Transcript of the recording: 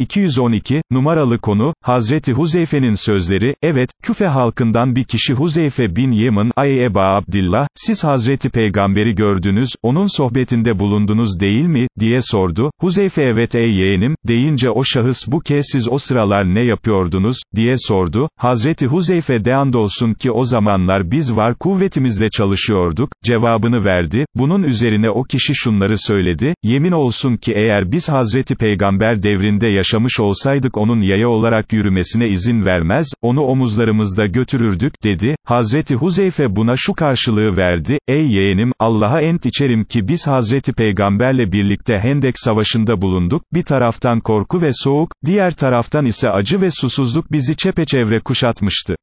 212, numaralı konu, Hazreti Huzeyfe'nin sözleri, evet, Küfe halkından bir kişi Huzeyfe bin Yemen, ay Eba Abdillah, siz Hazreti Peygamberi gördünüz, onun sohbetinde bulundunuz değil mi, diye sordu, Huzeyfe evet ey yeğenim, deyince o şahıs bu kez siz o sıralar ne yapıyordunuz, diye sordu, Hazreti Huzeyfe de andolsun ki o zamanlar biz var kuvvetimizle çalışıyorduk, cevabını verdi, bunun üzerine o kişi şunları söyledi, yemin olsun ki eğer biz Hazreti Peygamber devrinde yaşamış olsaydık onun yaya olarak yürümesine izin vermez, onu omuzlarımızda götürürdük, dedi, Hazreti Huzeyfe buna şu karşılığı verdi, ey yeğenim, Allah'a ent içerim ki biz Hazreti Peygamberle birlikte Hendek Savaşı'nda bulunduk, bir taraftan korku ve soğuk, diğer taraftan ise acı ve susuzluk bizi çepeçevre kuşatmıştı.